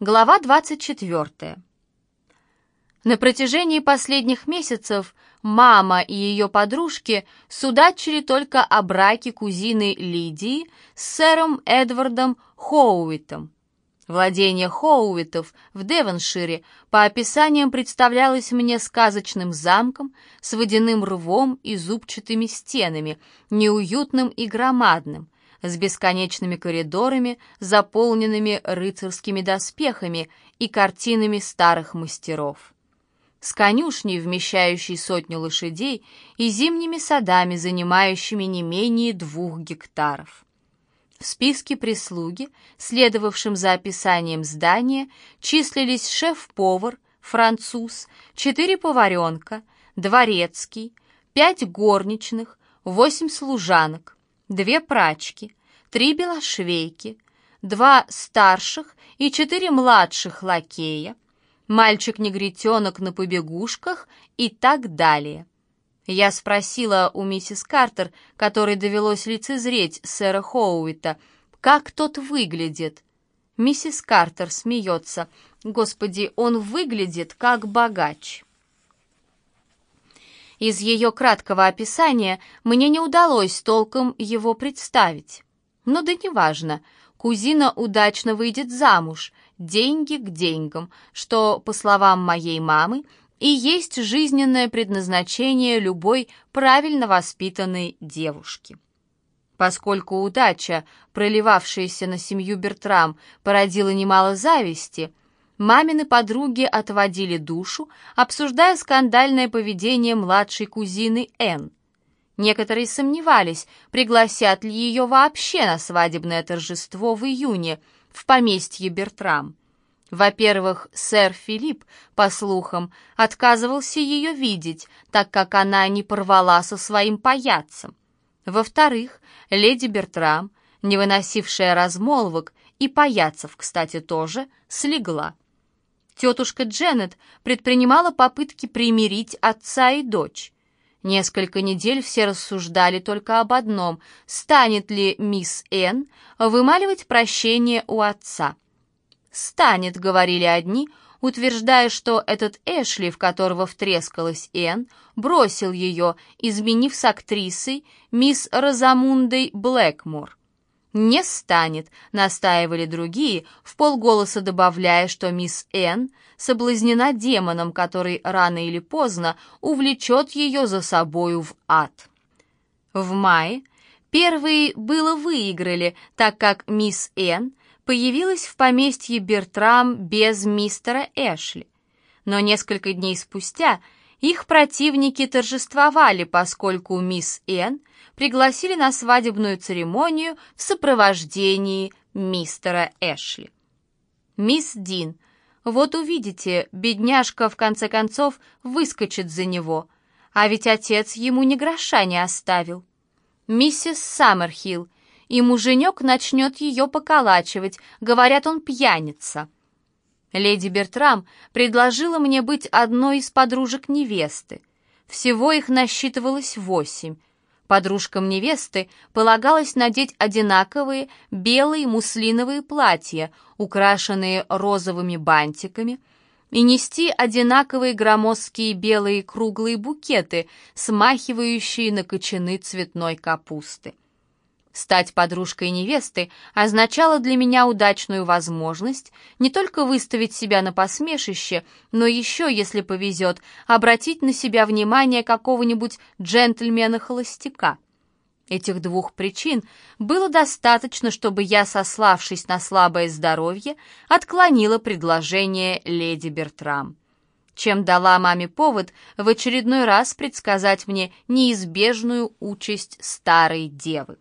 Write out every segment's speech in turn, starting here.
Глава 24. На протяжении последних месяцев мама и ее подружки судачили только о браке кузины Лидии с сэром Эдвардом Хоуитом. Владение Хоуитов в Девоншире по описаниям представлялось мне сказочным замком с водяным рвом и зубчатыми стенами, неуютным и громадным – с бесконечными коридорами, заполненными рыцарскими доспехами и картинами старых мастеров. С конюшней, вмещающей сотню лошадей, и зимними садами, занимающими не менее двух гектаров. В списке прислуги, следовавшем за описанием здания, числились шеф-повар, француз, четыре поваренка, дворецкий, пять горничных, восемь служанок, две прачки, три белошвейки, два старших и четыре младших лакея, мальчик-негритенок на побегушках и так далее. Я спросила у миссис Картер, которой довелось лицезреть сэра Хоуита, как тот выглядит. Миссис Картер смеется. Господи, он выглядит как богач. Из ее краткого описания мне не удалось толком его представить. Но да неважно, кузина удачно выйдет замуж, деньги к деньгам, что, по словам моей мамы, и есть жизненное предназначение любой правильно воспитанной девушки. Поскольку удача, проливавшаяся на семью Бертрам, породила немало зависти – Мамины подруги отводили душу, обсуждая скандальное поведение младшей кузины Энн. Некоторые сомневались, пригласят ли ее вообще на свадебное торжество в июне в поместье Бертрам. Во-первых, сэр Филипп, по слухам, отказывался ее видеть, так как она не порвала со своим паяцем. Во-вторых, леди Бертрам, не выносившая размолвок, и паяцев, кстати, тоже, слегла. Тетушка Дженнет предпринимала попытки примирить отца и дочь. Несколько недель все рассуждали только об одном — станет ли мисс Н вымаливать прощение у отца. «Станет», — говорили одни, утверждая, что этот Эшли, в которого втрескалась Н, бросил ее, изменив с актрисой мисс Розамундой Блэкмор. «Не станет», — настаивали другие, в полголоса добавляя, что мисс Н соблазнена демоном, который рано или поздно увлечет ее за собою в ад. В мае первые было выиграли, так как мисс Н появилась в поместье Бертрам без мистера Эшли. Но несколько дней спустя их противники торжествовали, поскольку мисс Н пригласили на свадебную церемонию в сопровождении мистера Эшли. Мисс Дин, вот увидите, бедняжка в конце концов выскочит за него, а ведь отец ему ни гроша не оставил. Миссис Саммерхилл, и муженек начнет ее поколачивать, говорят, он пьяница. Леди Бертрам предложила мне быть одной из подружек невесты. Всего их насчитывалось восемь, Подружкам невесты полагалось надеть одинаковые белые муслиновые платья, украшенные розовыми бантиками, и нести одинаковые громоздкие белые круглые букеты, смахивающие на кочаны цветной капусты. Стать подружкой невесты означало для меня удачную возможность не только выставить себя на посмешище, но еще, если повезет, обратить на себя внимание какого-нибудь джентльмена-холостяка. Этих двух причин было достаточно, чтобы я, сославшись на слабое здоровье, отклонила предложение леди Бертрам чем дала маме повод в очередной раз предсказать мне неизбежную участь старой девы.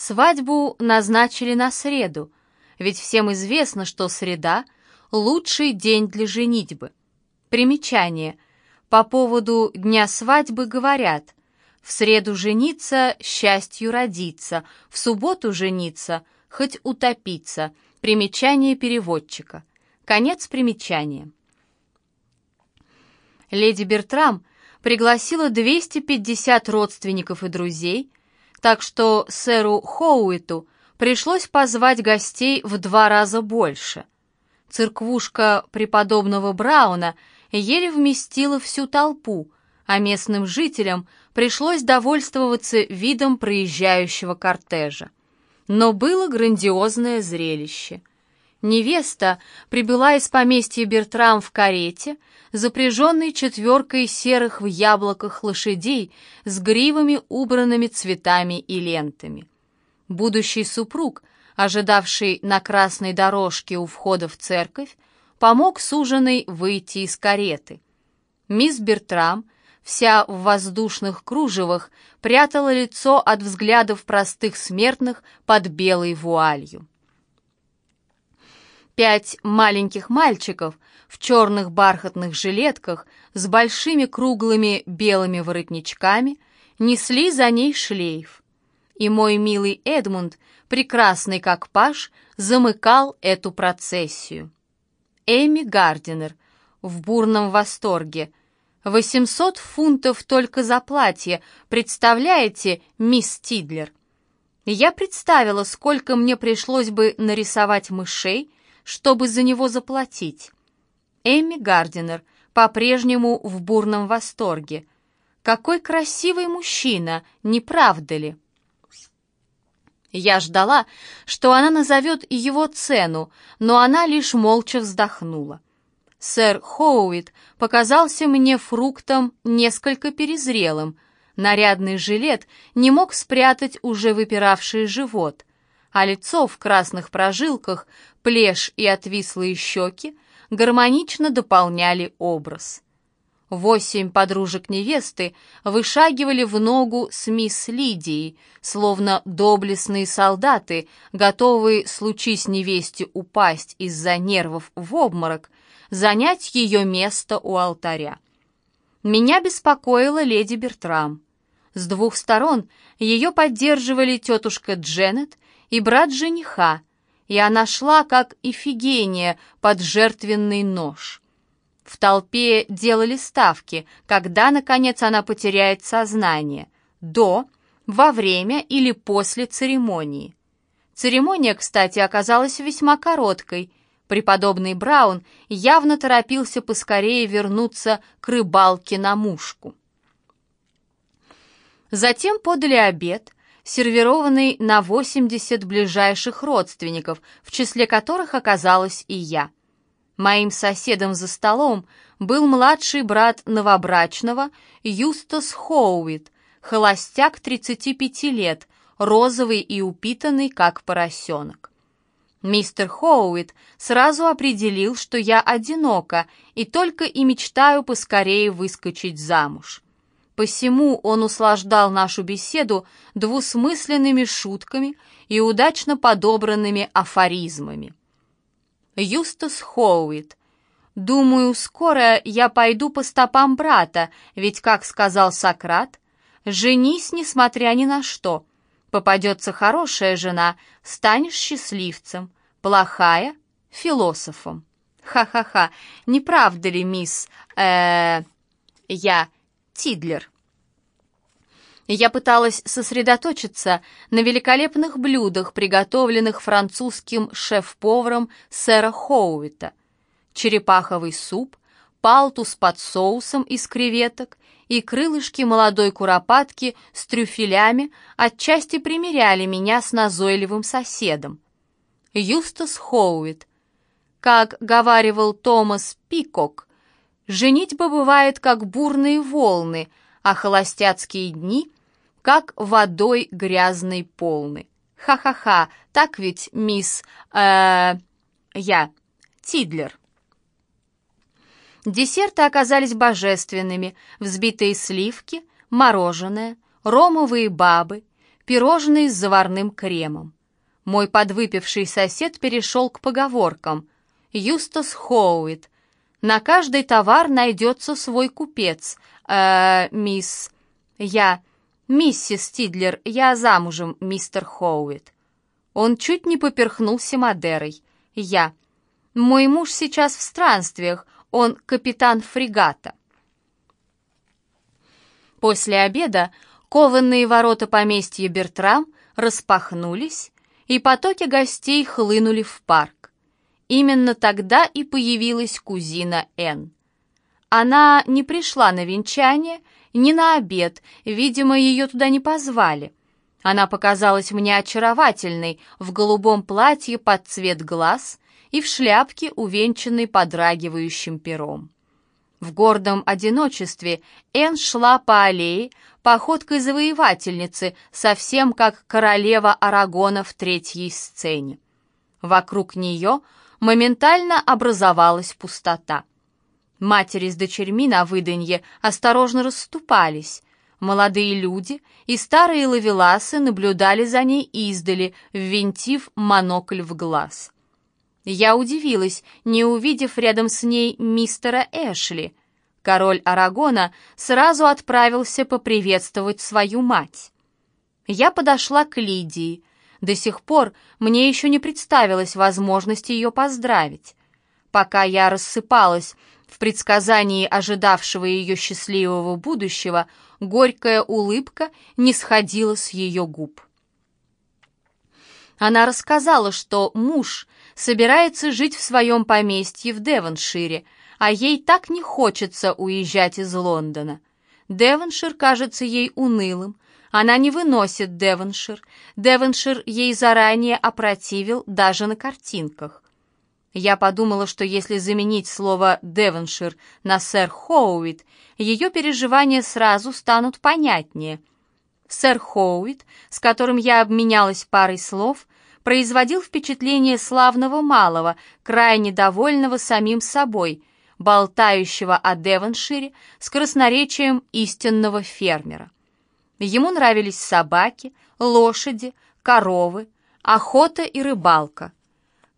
Свадьбу назначили на среду, ведь всем известно, что среда — лучший день для женитьбы. Примечание. По поводу дня свадьбы говорят «В среду жениться, счастью родиться, в субботу жениться, хоть утопиться». Примечание переводчика. Конец примечания. Леди Бертрам пригласила 250 родственников и друзей, так что сэру Хоуиту пришлось позвать гостей в два раза больше. Церквушка преподобного Брауна еле вместила всю толпу, а местным жителям пришлось довольствоваться видом проезжающего кортежа. Но было грандиозное зрелище. Невеста прибыла из поместья Бертрам в карете, запряженной четверкой серых в яблоках лошадей с гривами, убранными цветами и лентами. Будущий супруг, ожидавший на красной дорожке у входа в церковь, помог суженой выйти из кареты. Мисс Бертрам, вся в воздушных кружевах, прятала лицо от взглядов простых смертных под белой вуалью. Пять маленьких мальчиков в черных бархатных жилетках с большими круглыми белыми воротничками несли за ней шлейф. И мой милый Эдмунд, прекрасный как паш, замыкал эту процессию. Эми Гардинер в бурном восторге. «Восемьсот фунтов только за платье, представляете, мисс Тидлер?» Я представила, сколько мне пришлось бы нарисовать мышей, чтобы за него заплатить. Эми Гардинер по-прежнему в бурном восторге. Какой красивый мужчина, не правда ли? Я ждала, что она назовет его цену, но она лишь молча вздохнула. Сэр Хоуит показался мне фруктом несколько перезрелым. Нарядный жилет не мог спрятать уже выпиравший живот, а лицо в красных прожилках плешь и отвислые щеки гармонично дополняли образ. Восемь подружек невесты вышагивали в ногу с мисс Лидией, словно доблестные солдаты, готовые, случись невесте упасть из-за нервов в обморок, занять ее место у алтаря. Меня беспокоила леди Бертрам. С двух сторон ее поддерживали тетушка Дженнет и брат жениха, и она шла, как Ифигения, под жертвенный нож. В толпе делали ставки, когда, наконец, она потеряет сознание, до, во время или после церемонии. Церемония, кстати, оказалась весьма короткой. Преподобный Браун явно торопился поскорее вернуться к рыбалке на мушку. Затем подали обед, сервированный на 80 ближайших родственников, в числе которых оказалась и я. Моим соседом за столом был младший брат новобрачного Юстас Хоуит, холостяк 35 лет, розовый и упитанный, как поросенок. Мистер Хоуит сразу определил, что я одинока и только и мечтаю поскорее выскочить замуж. Посему он услаждал нашу беседу двусмысленными шутками и удачно подобранными афоризмами. Юстас Хоуит. «Думаю, скоро я пойду по стопам брата, ведь, как сказал Сократ, женись, несмотря ни на что. Попадется хорошая жена, станешь счастливцем, плохая — философом». Ха-ха-ха, не правда ли, мисс... э я Тидлер. Я пыталась сосредоточиться на великолепных блюдах, приготовленных французским шеф-поваром сэра Хоуита. Черепаховый суп, палтус под соусом из креветок и крылышки молодой куропатки с трюфелями отчасти примеряли меня с назойливым соседом. Юстас Хоуит. Как говаривал Томас Пикок, Женитьба бывает, как бурные волны, а холостяцкие дни — как водой грязной полны. Ха-ха-ха, так ведь, мисс... Э, я, Тидлер. Десерты оказались божественными, взбитые сливки, мороженое, ромовые бабы, пирожные с заварным кремом. Мой подвыпивший сосед перешел к поговоркам. Юстас Хоуит, на каждый товар найдется свой купец. Э, мисс... Я... Миссис Тидлер, я замужем, мистер Хоуит. Он чуть не поперхнулся Мадерой. Я. Мой муж сейчас в странствиях, он капитан фрегата. После обеда кованные ворота поместья Бертрам распахнулись, и потоки гостей хлынули в парк. Именно тогда и появилась кузина Энн. Она не пришла на венчание, ни на обед, видимо, ее туда не позвали. Она показалась мне очаровательной в голубом платье под цвет глаз и в шляпке, увенчанной подрагивающим пером. В гордом одиночестве Энн шла по аллее, походкой завоевательницы, совсем как королева Арагона в третьей сцене. Вокруг нее — моментально образовалась пустота. Матери с дочерьми на выданье осторожно расступались. Молодые люди и старые ловеласы наблюдали за ней издали, ввинтив монокль в глаз. Я удивилась, не увидев рядом с ней мистера Эшли. Король Арагона сразу отправился поприветствовать свою мать. Я подошла к Лидии. До сих пор мне еще не представилась возможность ее поздравить. Пока я рассыпалась в предсказании ожидавшего ее счастливого будущего, горькая улыбка не сходила с ее губ. Она рассказала, что муж собирается жить в своем поместье в Девоншире, а ей так не хочется уезжать из Лондона. Девоншир кажется ей унылым, она не выносит Девоншир. Девоншир ей заранее опротивил даже на картинках. Я подумала, что если заменить слово «Девоншир» на «сэр Хоуит», ее переживания сразу станут понятнее. Сэр Хоуит, с которым я обменялась парой слов, производил впечатление славного малого, крайне довольного самим собой, болтающего о Девоншире с красноречием истинного фермера. Ему нравились собаки, лошади, коровы, охота и рыбалка.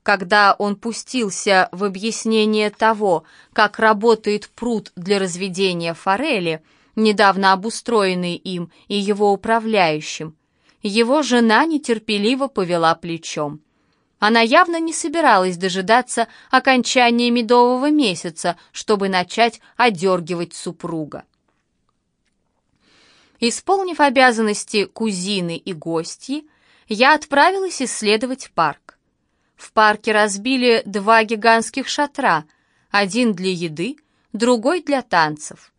Когда он пустился в объяснение того, как работает пруд для разведения форели, недавно обустроенный им и его управляющим, его жена нетерпеливо повела плечом. Она явно не собиралась дожидаться окончания медового месяца, чтобы начать одергивать супруга. Исполнив обязанности кузины и гостьи, я отправилась исследовать парк. В парке разбили два гигантских шатра, один для еды, другой для танцев.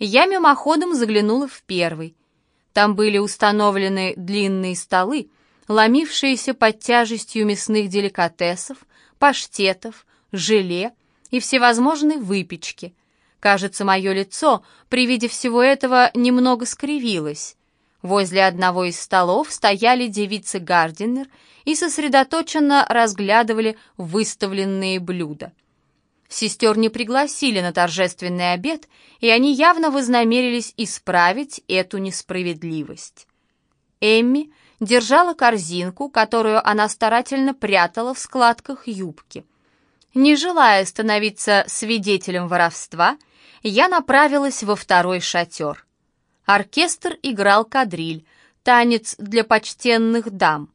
Я мимоходом заглянула в первый. Там были установлены длинные столы, ломившиеся под тяжестью мясных деликатесов, паштетов, желе и всевозможной выпечки — Кажется, мое лицо при виде всего этого немного скривилось. Возле одного из столов стояли девицы Гардинер и сосредоточенно разглядывали выставленные блюда. Сестер не пригласили на торжественный обед, и они явно вознамерились исправить эту несправедливость. Эмми держала корзинку, которую она старательно прятала в складках юбки. Не желая становиться свидетелем воровства, я направилась во второй шатер. Оркестр играл кадриль, танец для почтенных дам.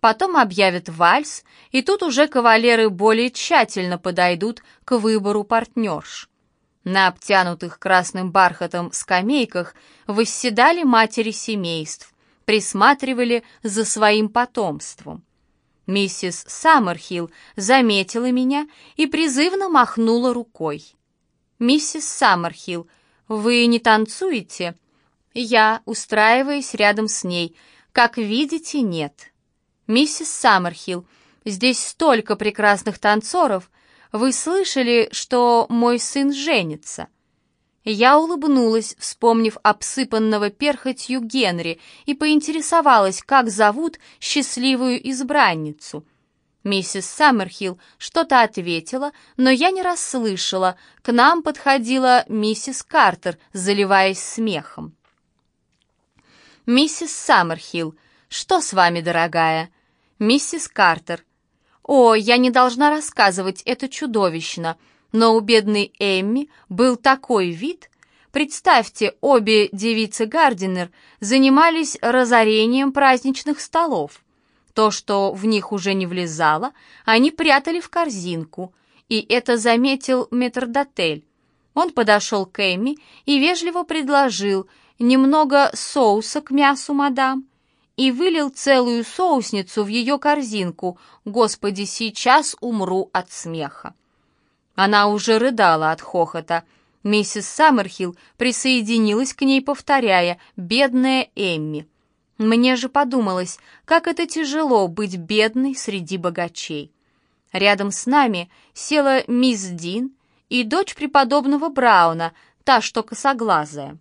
Потом объявят вальс, и тут уже кавалеры более тщательно подойдут к выбору партнерш. На обтянутых красным бархатом скамейках восседали матери семейств, присматривали за своим потомством. Миссис Саммерхилл заметила меня и призывно махнула рукой. «Миссис Саммерхилл, вы не танцуете?» Я, устраиваясь рядом с ней, «Как видите, нет». «Миссис Саммерхилл, здесь столько прекрасных танцоров. Вы слышали, что мой сын женится?» Я улыбнулась, вспомнив обсыпанного перхотью Генри, и поинтересовалась, как зовут счастливую избранницу — Миссис Саммерхилл что-то ответила, но я не расслышала. К нам подходила миссис Картер, заливаясь смехом. «Миссис Саммерхилл, что с вами, дорогая?» «Миссис Картер». «О, я не должна рассказывать, это чудовищно, но у бедной Эмми был такой вид...» Представьте, обе девицы Гардинер занимались разорением праздничных столов. То, что в них уже не влезало, они прятали в корзинку, и это заметил метрдотель. Он подошел к Эми и вежливо предложил немного соуса к мясу, мадам. и вылил целую соусницу в ее корзинку. Господи, сейчас умру от смеха. Она уже рыдала от хохота. Миссис Саммерхилл присоединилась к ней, повторяя «бедная Эмми». Мне же подумалось, как это тяжело быть бедной среди богачей. Рядом с нами села мисс Дин и дочь преподобного Брауна, та, что косоглазая.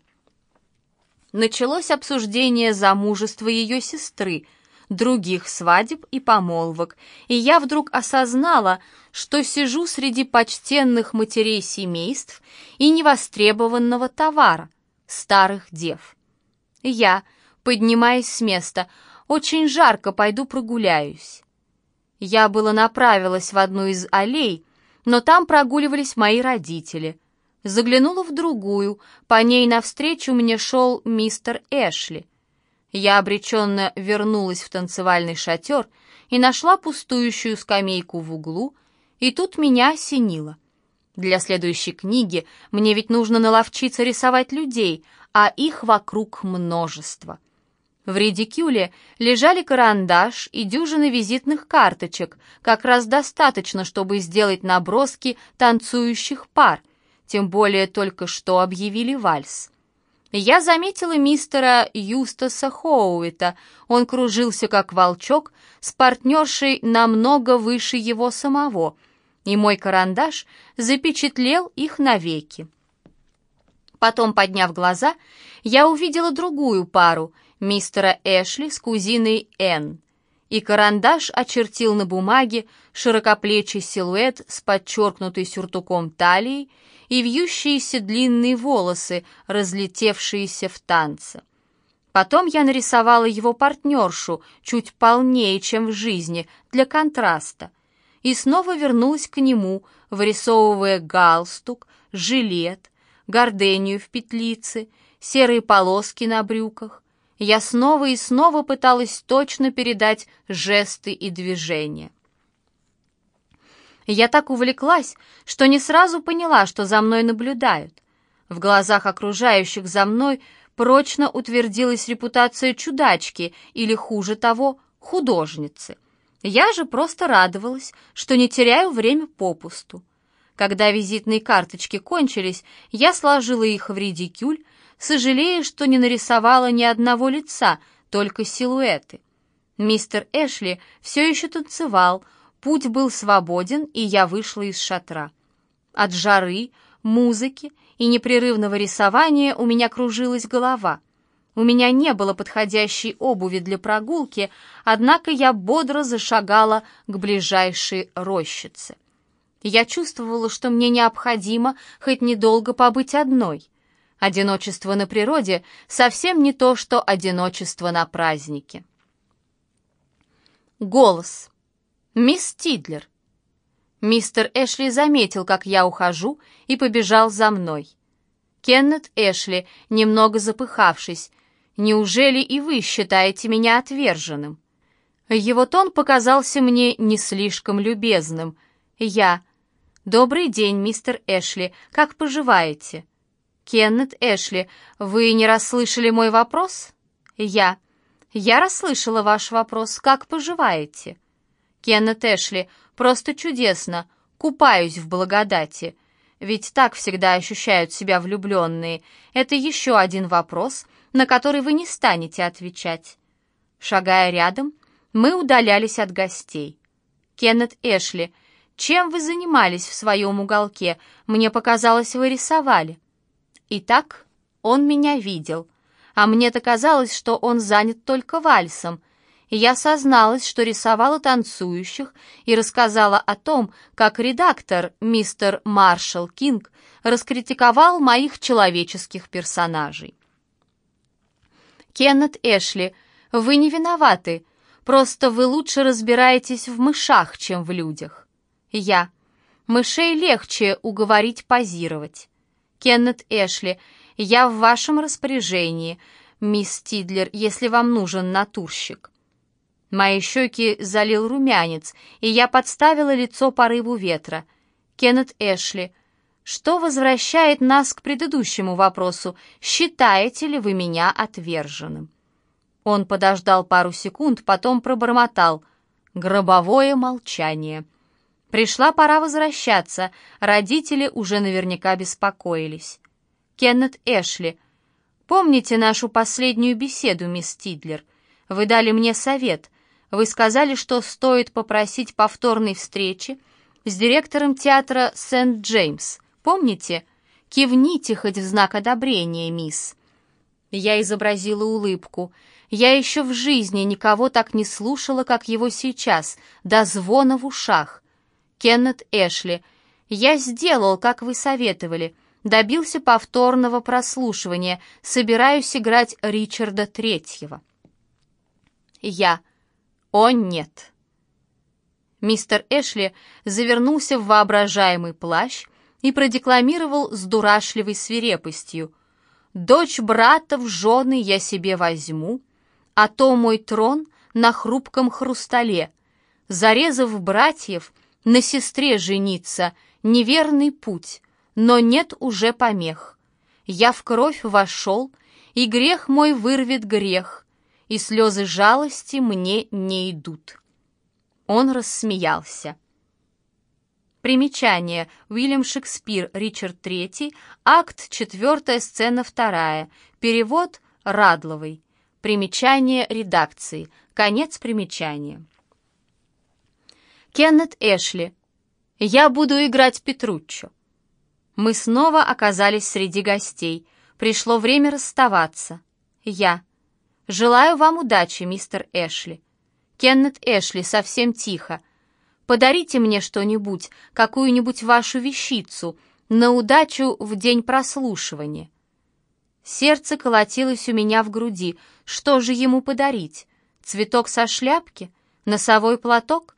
Началось обсуждение замужества ее сестры, других свадеб и помолвок, и я вдруг осознала, что сижу среди почтенных матерей семейств и невостребованного товара, старых дев. Я, поднимаясь с места, очень жарко пойду прогуляюсь. Я было направилась в одну из аллей, но там прогуливались мои родители. Заглянула в другую, по ней навстречу мне шел мистер Эшли. Я обреченно вернулась в танцевальный шатер и нашла пустующую скамейку в углу, и тут меня осенило. Для следующей книги мне ведь нужно наловчиться рисовать людей, а их вокруг множество. В редикюле лежали карандаш и дюжины визитных карточек, как раз достаточно, чтобы сделать наброски танцующих пар, тем более только что объявили вальс. Я заметила мистера Юстаса Хоуита. Он кружился как волчок с партнершей намного выше его самого, и мой карандаш запечатлел их навеки. Потом, подняв глаза, я увидела другую пару — мистера Эшли с кузиной Энн, и карандаш очертил на бумаге широкоплечий силуэт с подчеркнутой сюртуком талией и вьющиеся длинные волосы, разлетевшиеся в танце. Потом я нарисовала его партнершу, чуть полнее, чем в жизни, для контраста, и снова вернулась к нему, вырисовывая галстук, жилет, гордению в петлице, серые полоски на брюках, я снова и снова пыталась точно передать жесты и движения. Я так увлеклась, что не сразу поняла, что за мной наблюдают. В глазах окружающих за мной прочно утвердилась репутация чудачки или, хуже того, художницы. Я же просто радовалась, что не теряю время попусту. Когда визитные карточки кончились, я сложила их в редикюль, сожалея, что не нарисовала ни одного лица, только силуэты. Мистер Эшли все еще танцевал, путь был свободен, и я вышла из шатра. От жары, музыки и непрерывного рисования у меня кружилась голова. У меня не было подходящей обуви для прогулки, однако я бодро зашагала к ближайшей рощице. Я чувствовала, что мне необходимо хоть недолго побыть одной. Одиночество на природе совсем не то, что одиночество на празднике. Голос. «Мисс Тидлер». Мистер Эшли заметил, как я ухожу, и побежал за мной. Кеннет Эшли, немного запыхавшись, «Неужели и вы считаете меня отверженным?» Его тон показался мне не слишком любезным. Я. «Добрый день, мистер Эшли, как поживаете?» «Кеннет Эшли, вы не расслышали мой вопрос?» «Я». «Я расслышала ваш вопрос. Как поживаете?» «Кеннет Эшли, просто чудесно. Купаюсь в благодати. Ведь так всегда ощущают себя влюбленные. Это еще один вопрос, на который вы не станете отвечать». Шагая рядом, мы удалялись от гостей. «Кеннет Эшли, чем вы занимались в своем уголке? Мне показалось, вы рисовали». Итак, он меня видел, а мне-то казалось, что он занят только вальсом, и я созналась, что рисовала танцующих и рассказала о том, как редактор, мистер Маршал Кинг, раскритиковал моих человеческих персонажей. «Кеннет Эшли, вы не виноваты, просто вы лучше разбираетесь в мышах, чем в людях». «Я. Мышей легче уговорить позировать». Кеннет Эшли, я в вашем распоряжении, мисс Тидлер, если вам нужен натурщик». Мои щеки залил румянец, и я подставила лицо порыву ветра. Кеннет Эшли, что возвращает нас к предыдущему вопросу, считаете ли вы меня отверженным? Он подождал пару секунд, потом пробормотал. Гробовое молчание. Пришла пора возвращаться, родители уже наверняка беспокоились. Кеннет Эшли. Помните нашу последнюю беседу, мисс Тидлер? Вы дали мне совет. Вы сказали, что стоит попросить повторной встречи с директором театра Сент-Джеймс. Помните? Кивните хоть в знак одобрения, мисс. Я изобразила улыбку. Я еще в жизни никого так не слушала, как его сейчас, до звона в ушах. Кеннет Эшли. Я сделал, как вы советовали. Добился повторного прослушивания. Собираюсь играть Ричарда Третьего. Я. О, нет. Мистер Эшли завернулся в воображаемый плащ и продекламировал с дурашливой свирепостью. «Дочь брата в жены я себе возьму, а то мой трон на хрупком хрустале. Зарезав братьев, на сестре жениться — неверный путь, но нет уже помех. Я в кровь вошел, и грех мой вырвет грех, и слезы жалости мне не идут. Он рассмеялся. Примечание. Уильям Шекспир, Ричард III, акт 4, сцена 2. Перевод Радловой. Примечание редакции. Конец примечания. Кеннет Эшли. Я буду играть Петруччо. Мы снова оказались среди гостей. Пришло время расставаться. Я. Желаю вам удачи, мистер Эшли. Кеннет Эшли, совсем тихо. Подарите мне что-нибудь, какую-нибудь вашу вещицу, на удачу в день прослушивания. Сердце колотилось у меня в груди. Что же ему подарить? Цветок со шляпки? Носовой платок?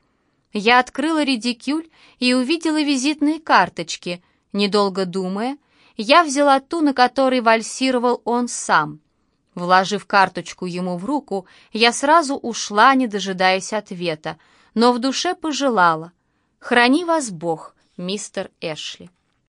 Я открыла редикюль и увидела визитные карточки. Недолго думая, я взяла ту, на которой вальсировал он сам. Вложив карточку ему в руку, я сразу ушла, не дожидаясь ответа, но в душе пожелала «Храни вас Бог, мистер Эшли».